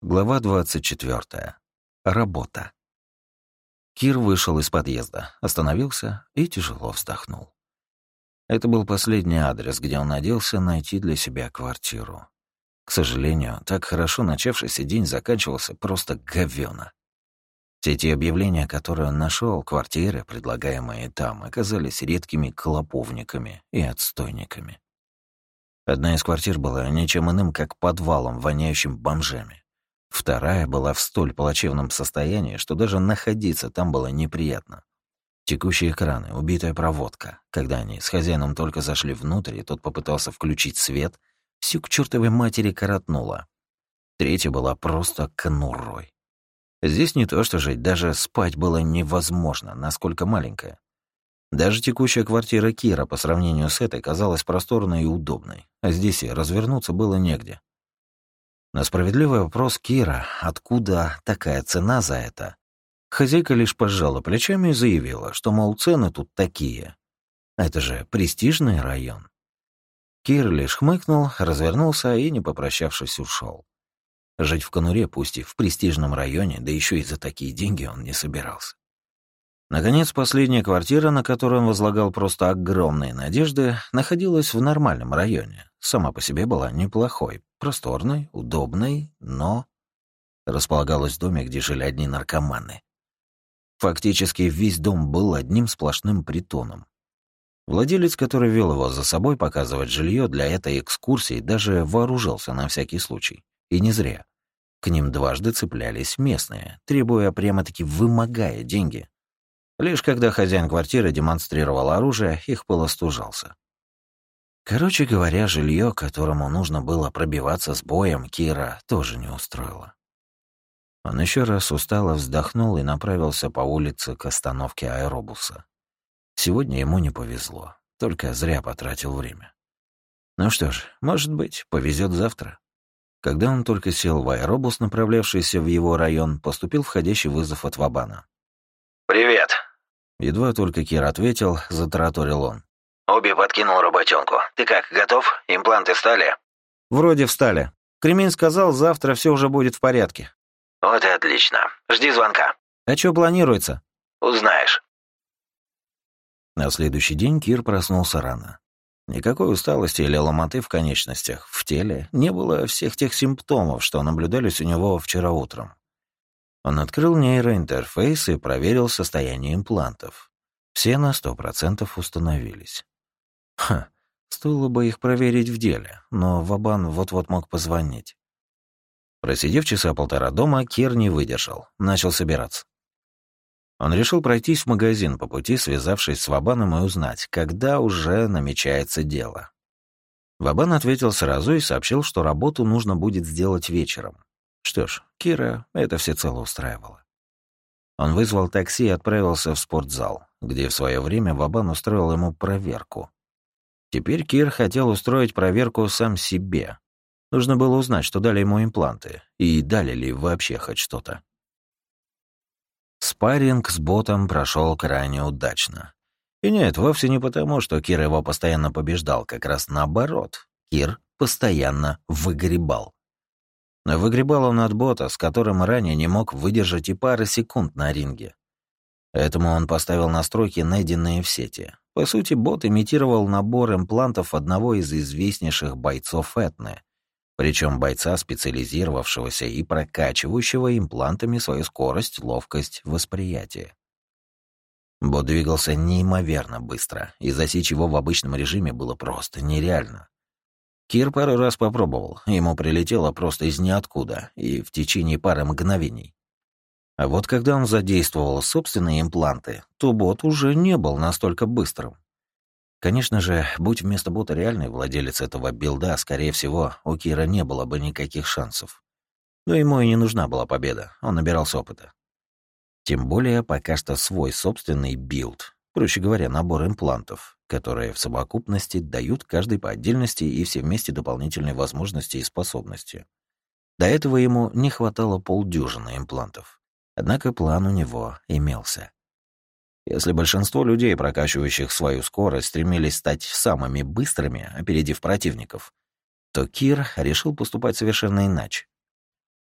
Глава 24. Работа. Кир вышел из подъезда, остановился и тяжело вздохнул. Это был последний адрес, где он надеялся найти для себя квартиру. К сожалению, так хорошо начавшийся день заканчивался просто говёно. Все те объявления, которые он нашел, квартиры, предлагаемые там, оказались редкими клоповниками и отстойниками. Одна из квартир была ничем иным, как подвалом, воняющим бомжами. Вторая была в столь плачевном состоянии, что даже находиться там было неприятно. Текущие краны, убитая проводка. Когда они с хозяином только зашли внутрь, и тот попытался включить свет, всю к чертовой матери коротнуло. Третья была просто конурой. Здесь не то что жить, даже спать было невозможно, насколько маленькая. Даже текущая квартира Кира по сравнению с этой казалась просторной и удобной, а здесь и развернуться было негде. На справедливый вопрос Кира, откуда такая цена за это, хозяйка лишь пожала плечами и заявила, что, мол, цены тут такие. Это же престижный район. Кир лишь хмыкнул, развернулся и, не попрощавшись, ушел. Жить в конуре, пусть и в престижном районе, да еще и за такие деньги он не собирался. Наконец, последняя квартира, на которую он возлагал просто огромные надежды, находилась в нормальном районе. Сама по себе была неплохой, просторной, удобной, но... Располагалась в доме, где жили одни наркоманы. Фактически весь дом был одним сплошным притоном. Владелец, который вел его за собой показывать жилье для этой экскурсии, даже вооружился на всякий случай. И не зря. К ним дважды цеплялись местные, требуя прямо-таки вымогая деньги. Лишь когда хозяин квартиры демонстрировал оружие, их пыл остужался. Короче говоря, жилье, которому нужно было пробиваться с боем, Кира тоже не устроило. Он еще раз устало вздохнул и направился по улице к остановке аэробуса. Сегодня ему не повезло, только зря потратил время. Ну что ж, может быть, повезет завтра. Когда он только сел в аэробус, направлявшийся в его район, поступил входящий вызов от Вабана. «Привет», Едва только Кир ответил, затараторил он. «Оби подкинул работенку. Ты как, готов? Импланты стали?» «Вроде встали. Кремень сказал, завтра все уже будет в порядке». «Вот и отлично. Жди звонка». «А что планируется?» «Узнаешь». На следующий день Кир проснулся рано. Никакой усталости или ломоты в конечностях, в теле, не было всех тех симптомов, что наблюдались у него вчера утром. Он открыл нейроинтерфейс и проверил состояние имплантов. Все на сто процентов установились. Ха, стоило бы их проверить в деле, но Вабан вот-вот мог позвонить. Просидев часа полтора дома, Кир не выдержал, начал собираться. Он решил пройтись в магазин по пути, связавшись с Вабаном, и узнать, когда уже намечается дело. Вабан ответил сразу и сообщил, что работу нужно будет сделать вечером. Что ж, Кира это всецело устраивало. Он вызвал такси и отправился в спортзал, где в свое время Вабан устроил ему проверку. Теперь Кир хотел устроить проверку сам себе. Нужно было узнать, что дали ему импланты, и дали ли вообще хоть что-то. Спарринг с ботом прошел крайне удачно. И нет, вовсе не потому, что Кир его постоянно побеждал, как раз наоборот. Кир постоянно выгребал. Выгребал он от бота, с которым ранее не мог выдержать и пары секунд на ринге. Поэтому он поставил настройки, найденные в сети. По сути, бот имитировал набор имплантов одного из известнейших бойцов Этны, причем бойца, специализировавшегося и прокачивающего имплантами свою скорость, ловкость, восприятие. Бот двигался неимоверно быстро, и засечь его в обычном режиме было просто нереально. Кир пару раз попробовал, ему прилетело просто из ниоткуда и в течение пары мгновений. А вот когда он задействовал собственные импланты, то бот уже не был настолько быстрым. Конечно же, будь вместо бота реальный владелец этого билда, скорее всего, у Кира не было бы никаких шансов. Но ему и не нужна была победа, он набирался опыта. Тем более пока что свой собственный билд, проще говоря, набор имплантов, которые в совокупности дают каждый по отдельности и все вместе дополнительные возможности и способности. До этого ему не хватало полдюжины имплантов. Однако план у него имелся. Если большинство людей, прокачивающих свою скорость, стремились стать самыми быстрыми, опередив противников, то Кир решил поступать совершенно иначе.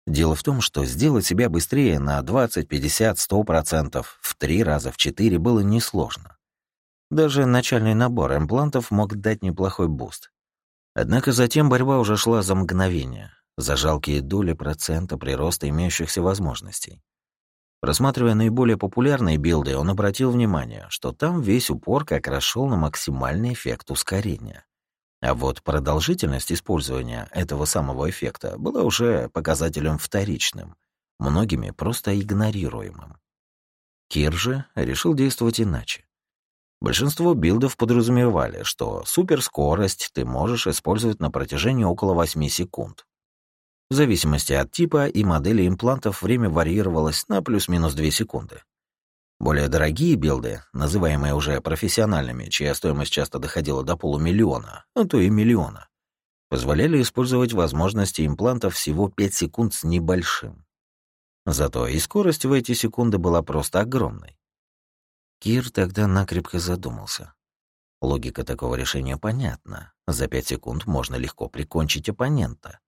Дело в том, что сделать себя быстрее на 20, 50, 100%, в три раза, в четыре было несложно. Даже начальный набор имплантов мог дать неплохой буст. Однако затем борьба уже шла за мгновение, за жалкие доли процента прироста имеющихся возможностей. Рассматривая наиболее популярные билды, он обратил внимание, что там весь упор как раз шел на максимальный эффект ускорения. А вот продолжительность использования этого самого эффекта была уже показателем вторичным, многими просто игнорируемым. Кир же решил действовать иначе. Большинство билдов подразумевали, что суперскорость ты можешь использовать на протяжении около 8 секунд. В зависимости от типа и модели имплантов время варьировалось на плюс-минус 2 секунды. Более дорогие билды, называемые уже профессиональными, чья стоимость часто доходила до полумиллиона, а то и миллиона, позволяли использовать возможности имплантов всего 5 секунд с небольшим. Зато и скорость в эти секунды была просто огромной. Кир тогда накрепко задумался. Логика такого решения понятна. За пять секунд можно легко прикончить оппонента.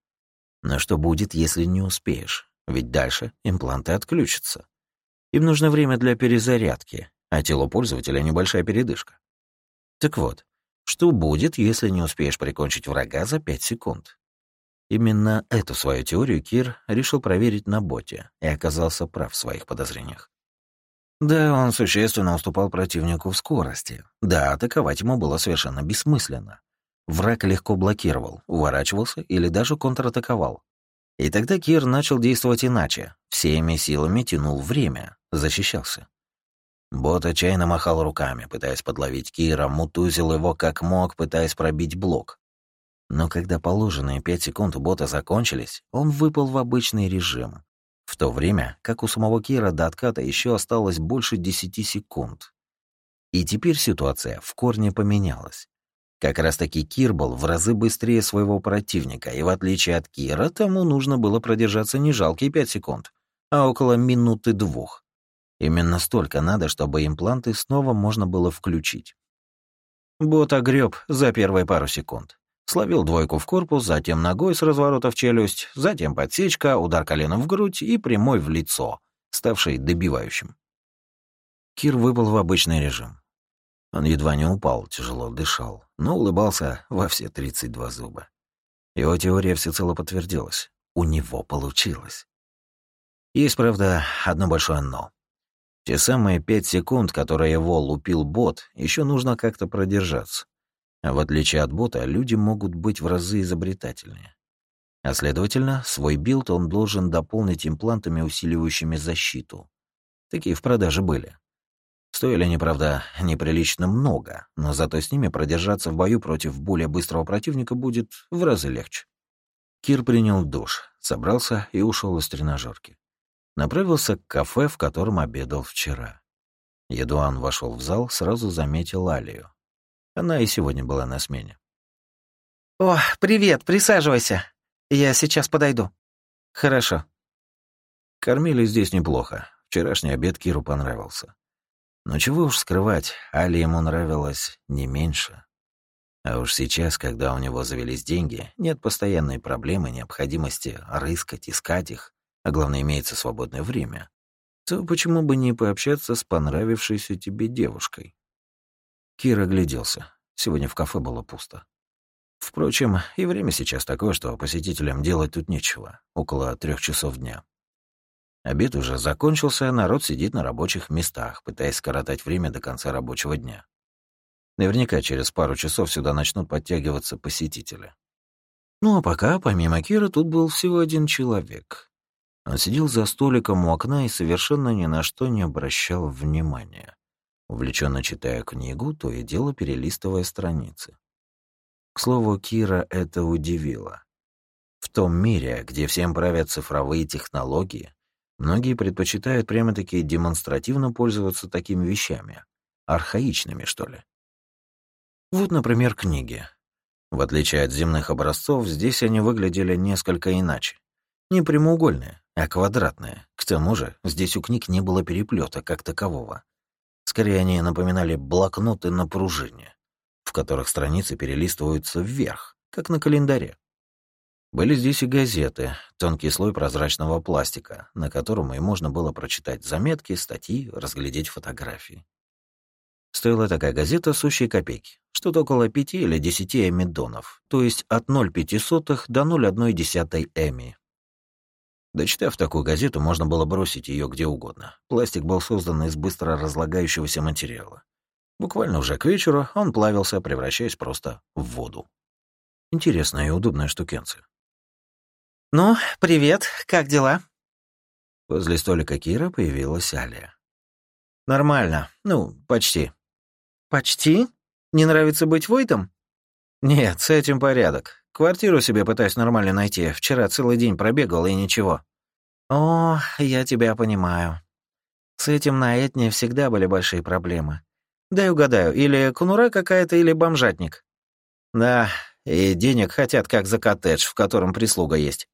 Но что будет, если не успеешь? Ведь дальше импланты отключатся. Им нужно время для перезарядки, а телу пользователя небольшая передышка. Так вот, что будет, если не успеешь прикончить врага за пять секунд? Именно эту свою теорию Кир решил проверить на боте и оказался прав в своих подозрениях. Да, он существенно уступал противнику в скорости. Да, атаковать ему было совершенно бессмысленно. Враг легко блокировал, уворачивался или даже контратаковал. И тогда Кир начал действовать иначе. Всеми силами тянул время, защищался. Бот отчаянно махал руками, пытаясь подловить Кира, мутузил его как мог, пытаясь пробить блок. Но когда положенные пять секунд у бота закончились, он выпал в обычный режим, в то время как у самого Кира до отката еще осталось больше десяти секунд. И теперь ситуация в корне поменялась. Как раз-таки Кир был в разы быстрее своего противника, и в отличие от Кира, тому нужно было продержаться не жалкие пять секунд, а около минуты двух. Именно столько надо, чтобы импланты снова можно было включить. Бот огреб за первые пару секунд. Словил двойку в корпус, затем ногой с разворота в челюсть, затем подсечка, удар коленом в грудь и прямой в лицо, ставший добивающим. Кир выпал в обычный режим. Он едва не упал, тяжело дышал, но улыбался во все 32 зуба. Его теория всецело подтвердилась. У него получилось. Есть, правда, одно большое «но». Те самые пять секунд, которые его лупил бот, еще нужно как-то продержаться. В отличие от бота, люди могут быть в разы изобретательнее. А следовательно, свой билд он должен дополнить имплантами, усиливающими защиту. Такие в продаже были. Стоили они, правда, неприлично много, но зато с ними продержаться в бою против более быстрого противника будет в разы легче. Кир принял душ, собрался и ушел из тренажерки. Направился к кафе, в котором обедал вчера. Едуан вошел в зал, сразу заметил Алию. Она и сегодня была на смене. «О, привет, присаживайся. Я сейчас подойду». «Хорошо». Кормили здесь неплохо. Вчерашний обед Киру понравился. Но чего уж скрывать, Али ему нравилось не меньше. А уж сейчас, когда у него завелись деньги, нет постоянной проблемы необходимости рыскать, искать их, а главное, имеется свободное время, то почему бы не пообщаться с понравившейся тебе девушкой? Кир огляделся. Сегодня в кафе было пусто. Впрочем, и время сейчас такое, что посетителям делать тут нечего. Около трех часов дня. Обед уже закончился, народ сидит на рабочих местах, пытаясь скоротать время до конца рабочего дня. Наверняка через пару часов сюда начнут подтягиваться посетители. Ну а пока, помимо Кира, тут был всего один человек. Он сидел за столиком у окна и совершенно ни на что не обращал внимания увлеченно читая книгу, то и дело перелистывая страницы. К слову, Кира это удивило. В том мире, где всем правят цифровые технологии, многие предпочитают прямо-таки демонстративно пользоваться такими вещами. Архаичными, что ли. Вот, например, книги. В отличие от земных образцов, здесь они выглядели несколько иначе. Не прямоугольные, а квадратные. К тому же, здесь у книг не было переплета как такового. Скорее, они напоминали блокноты на пружине, в которых страницы перелистываются вверх, как на календаре. Были здесь и газеты, тонкий слой прозрачного пластика, на котором и можно было прочитать заметки, статьи, разглядеть фотографии. Стоила такая газета сущие копейки, что-то около пяти или десяти эмидонов, то есть от 0,05 до 0,1 эми. Дочитав такую газету, можно было бросить ее где угодно. Пластик был создан из быстро разлагающегося материала. Буквально уже к вечеру он плавился, превращаясь просто в воду. Интересная и удобная штукенция. «Ну, привет, как дела?» Возле столика Кира появилась Алия. «Нормально. Ну, почти». «Почти? Не нравится быть Войтом?» «Нет, с этим порядок. Квартиру себе пытаюсь нормально найти. Вчера целый день пробегал, и ничего». «О, я тебя понимаю. С этим на Этне всегда были большие проблемы. Дай угадаю, или конура какая-то, или бомжатник». «Да, и денег хотят, как за коттедж, в котором прислуга есть».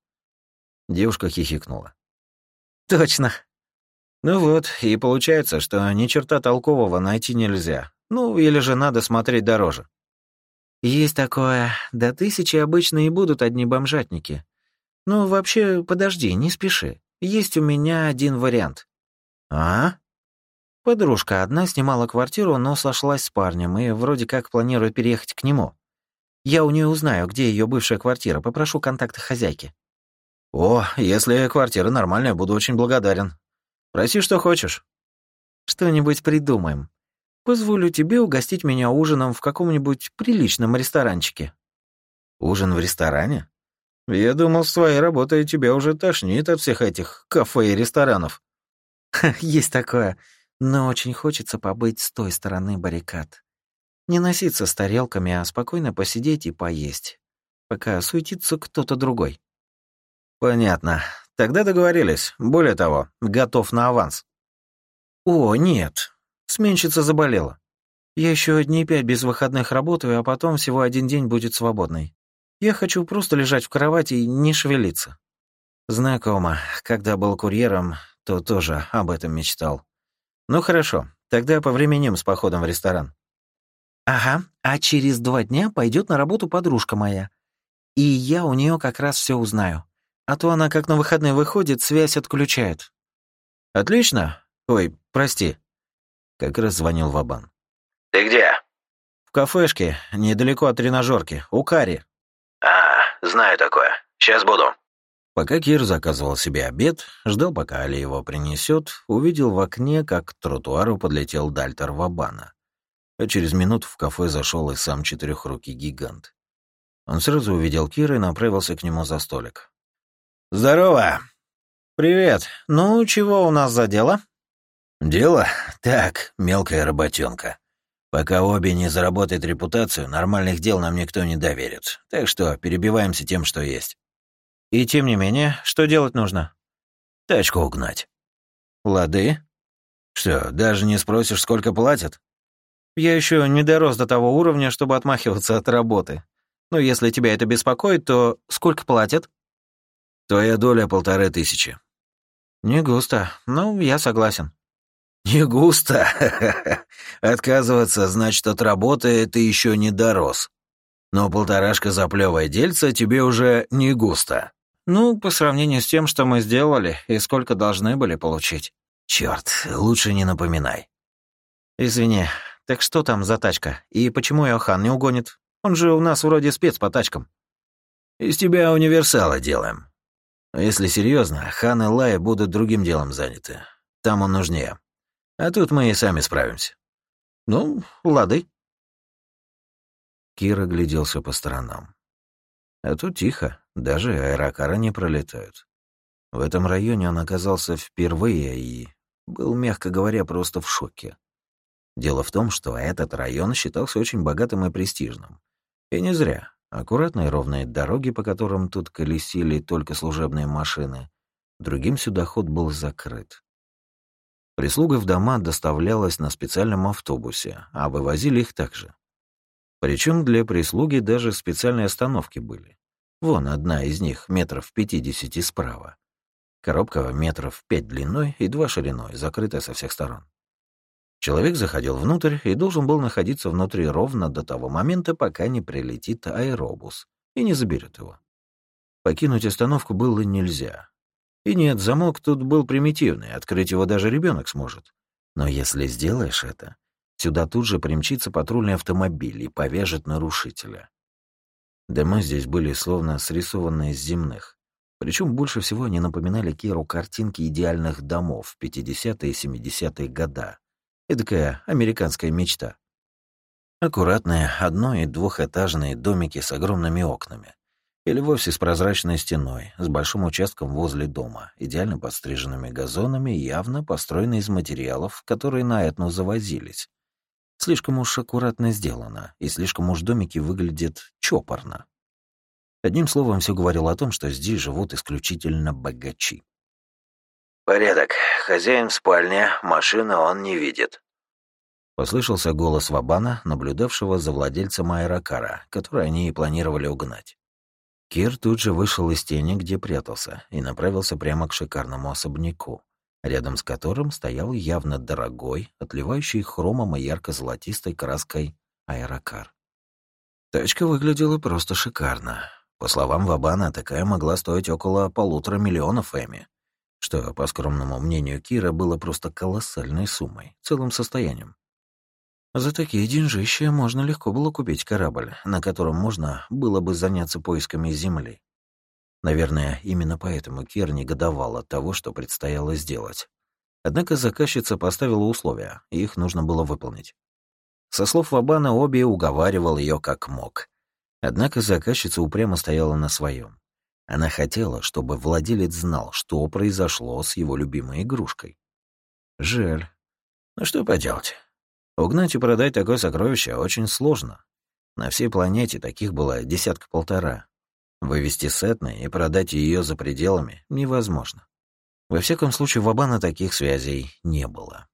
Девушка хихикнула. «Точно». «Ну вот, и получается, что ни черта толкового найти нельзя. Ну, или же надо смотреть дороже. Есть такое. До тысячи обычно и будут одни бомжатники. Ну, вообще, подожди, не спеши. Есть у меня один вариант. А? Подружка одна снимала квартиру, но сошлась с парнем и вроде как планирует переехать к нему. Я у нее узнаю, где ее бывшая квартира, попрошу контакты хозяйки. О, если квартира нормальная, буду очень благодарен. Проси, что хочешь. Что-нибудь придумаем. Позволю тебе угостить меня ужином в каком-нибудь приличном ресторанчике». «Ужин в ресторане? Я думал, с твоей работой тебя уже тошнит от всех этих кафе и ресторанов». «Есть такое, но очень хочется побыть с той стороны баррикад. Не носиться с тарелками, а спокойно посидеть и поесть, пока суетится кто-то другой». «Понятно. Тогда договорились. Более того, готов на аванс». «О, нет, Сменщица заболела. Я еще дней пять без выходных работаю, а потом всего один день будет свободный. Я хочу просто лежать в кровати и не шевелиться. Знакомо. Когда был курьером, то тоже об этом мечтал. Ну хорошо, тогда повременим с походом в ресторан. Ага, а через два дня пойдет на работу подружка моя. И я у нее как раз все узнаю. А то она как на выходные выходит, связь отключает. Отлично. Ой, прости. Как раз звонил Вабан. «Ты где?» «В кафешке, недалеко от тренажерки, у Кари». «А, знаю такое. Сейчас буду». Пока Кир заказывал себе обед, ждал, пока Али его принесет, увидел в окне, как к тротуару подлетел Дальтер Вабана. А через минуту в кафе зашел и сам четырехрукий гигант. Он сразу увидел Кира и направился к нему за столик. «Здорово!» «Привет. Ну, чего у нас за дело?» «Дело? Так, мелкая работенка. Пока обе не заработает репутацию, нормальных дел нам никто не доверит. Так что перебиваемся тем, что есть». «И тем не менее, что делать нужно?» «Тачку угнать». «Лады?» «Что, даже не спросишь, сколько платят?» «Я еще не дорос до того уровня, чтобы отмахиваться от работы. Но если тебя это беспокоит, то сколько платят?» «Твоя доля полторы тысячи». «Не густо. Ну, я согласен». «Не густо. Отказываться, значит, от работы ты еще не дорос. Но полторашка за плевое дельце тебе уже не густо». «Ну, по сравнению с тем, что мы сделали, и сколько должны были получить». Черт, лучше не напоминай». «Извини, так что там за тачка? И почему Иохан не угонит? Он же у нас вроде спец по тачкам». «Из тебя универсала делаем. Если серьезно, Хан и Лай будут другим делом заняты. Там он нужнее. А тут мы и сами справимся. Ну, лады. Кира гляделся по сторонам. А тут тихо, даже аэрокары не пролетают. В этом районе он оказался впервые и был, мягко говоря, просто в шоке. Дело в том, что этот район считался очень богатым и престижным. И не зря. Аккуратные ровные дороги, по которым тут колесили только служебные машины, другим сюда ход был закрыт. Прислуга в дома доставлялась на специальном автобусе, а вывозили их также. Причем для прислуги даже специальные остановки были. Вон одна из них метров пятидесяти справа. Коробка метров пять длиной и два шириной, закрытая со всех сторон. Человек заходил внутрь и должен был находиться внутри ровно до того момента, пока не прилетит аэробус и не заберет его. Покинуть остановку было нельзя. И нет, замок тут был примитивный, открыть его даже ребенок сможет. Но если сделаешь это, сюда тут же примчится патрульный автомобиль и повяжет нарушителя. Дома здесь были словно срисованные из земных. Причем больше всего они напоминали Киру картинки идеальных домов в 50-е и 70-е года. Эдакая американская мечта. Аккуратные одно- и двухэтажные домики с огромными окнами. Или вовсе с прозрачной стеной, с большим участком возле дома, идеально подстриженными газонами, явно построенные из материалов, которые на этну завозились. Слишком уж аккуратно сделано, и слишком уж домики выглядят чопорно. Одним словом, все говорило о том, что здесь живут исключительно богачи. «Порядок. Хозяин в спальне, машины он не видит». Послышался голос Вабана, наблюдавшего за владельцем аэрокара, который они и планировали угнать. Кир тут же вышел из тени, где прятался, и направился прямо к шикарному особняку, рядом с которым стоял явно дорогой, отливающий хромом и ярко-золотистой краской аэрокар. Тачка выглядела просто шикарно. По словам Вабана, такая могла стоить около полутора миллионов эми, что, по скромному мнению Кира, было просто колоссальной суммой, целым состоянием. За такие деньжища можно легко было купить корабль, на котором можно было бы заняться поисками Земли. Наверное, именно поэтому Кир негодовал от того, что предстояло сделать. Однако заказчица поставила условия, и их нужно было выполнить. Со слов Вабана Оби уговаривал ее как мог. Однако заказчица упрямо стояла на своем. Она хотела, чтобы владелец знал, что произошло с его любимой игрушкой. Жаль. Ну что поделать? Угнать и продать такое сокровище очень сложно. На всей планете таких было десятка-полтора. Вывести Сетны и продать ее за пределами невозможно. Во всяком случае, в Абана таких связей не было.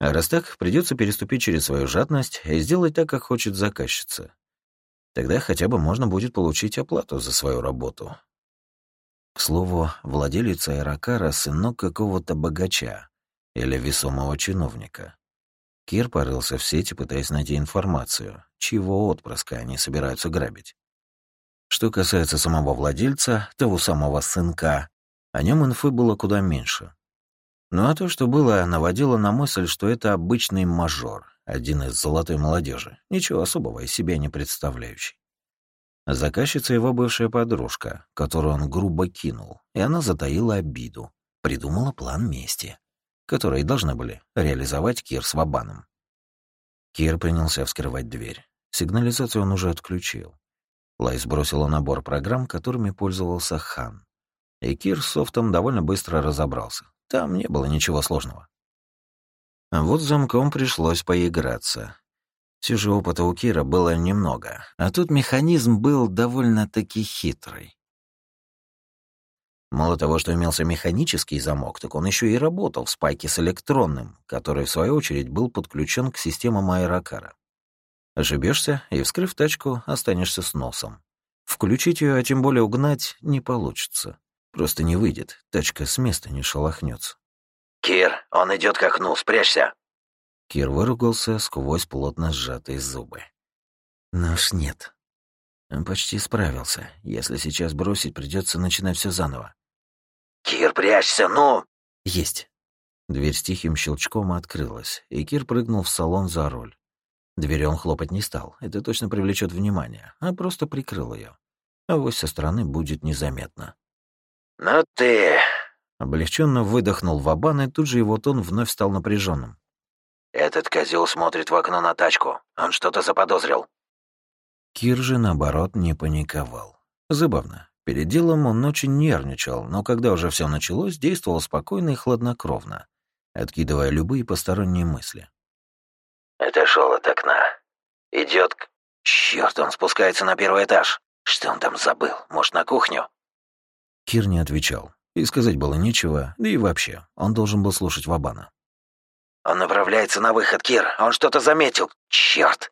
А раз так, придется переступить через свою жадность и сделать так, как хочет заказчица. Тогда хотя бы можно будет получить оплату за свою работу. К слову, владелец аэрокара — сынок какого-то богача или весомого чиновника. Кир порылся в сети, пытаясь найти информацию, чьего отпрыска они собираются грабить. Что касается самого владельца, того самого сынка, о нем инфы было куда меньше. Ну а то, что было, наводило на мысль, что это обычный мажор, один из золотой молодежи, ничего особого из себя не представляющий. Заказчица его бывшая подружка, которую он грубо кинул, и она затаила обиду, придумала план мести, который должны были реализовать Кир с Вабаном. Кир принялся вскрывать дверь. Сигнализацию он уже отключил. Лай сбросила набор программ, которыми пользовался Хан. И Кир с софтом довольно быстро разобрался. Там не было ничего сложного. А вот замком пришлось поиграться. Все же опыта у Кира было немного, а тут механизм был довольно-таки хитрый. Мало того, что имелся механический замок, так он еще и работал в спайке с электронным, который, в свою очередь, был подключен к системам аэрокара. Ошибешься, и, вскрыв тачку, останешься с носом. Включить ее, а тем более угнать, не получится. Просто не выйдет, тачка с места не шелохнется. «Кир, он идет к окну, спрячься!» Кир выругался сквозь плотно сжатые зубы. Но уж нет. Он почти справился. Если сейчас бросить, придется начинать все заново. «Кир, прячься, ну!» «Есть». Дверь с тихим щелчком открылась, и Кир прыгнул в салон за руль. Дверь он хлопать не стал, это точно привлечет внимание, а просто прикрыл ее. А вот со стороны будет незаметно. «Ну ты...» Облегченно выдохнул Вабан, и тут же его тон вновь стал напряженным. «Этот козел смотрит в окно на тачку. Он что-то заподозрил». Кир же, наоборот, не паниковал. Забавно. Перед делом он очень нервничал, но когда уже все началось, действовал спокойно и хладнокровно, откидывая любые посторонние мысли. Отошел от окна. Идет к... Черт, он спускается на первый этаж. Что он там забыл? Может, на кухню? Кир не отвечал. И сказать было нечего, да и вообще, он должен был слушать Вабана. Он направляется на выход, Кир. Он что-то заметил. Черт!